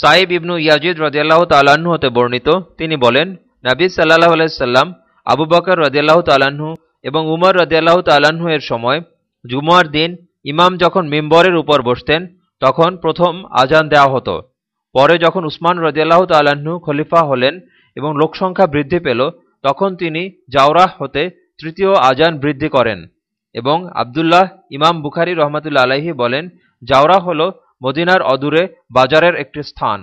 সাইব ইবনু Yazid রদিয়াল্লাহ তাল্লাহ্ন হতে বর্ণিত। তিনি বলেন, নাবী সাল্লাহ আলাইসাল্লাম আবু বকর রদিয়াল্লাহ তাল্লাহ্ন এবং উমর রদিয়াল্লাহ তাল্লাহ্ন এর সময় জুমার দিন ইমাম যখন মিম্বরের উপর বসতেন, তখন প্রথম আজান দেওয়া হতো। পরে যখন উসমান রদিয়াল্লাহ তাল্লাহ্ন খলিফা হলেন এবং লোকসংখ্যা বৃদ্ধি পেল, তখন তিনি জাওরাহ হতে তৃতীয় আজান বৃদ্ধি করেন এবং আবদুল্লাহ ইমাম বুখারি রহমতুল্লা আলাহি বলেন জাওরা হল মদিনার অদূরে বাজারের একটি স্থান।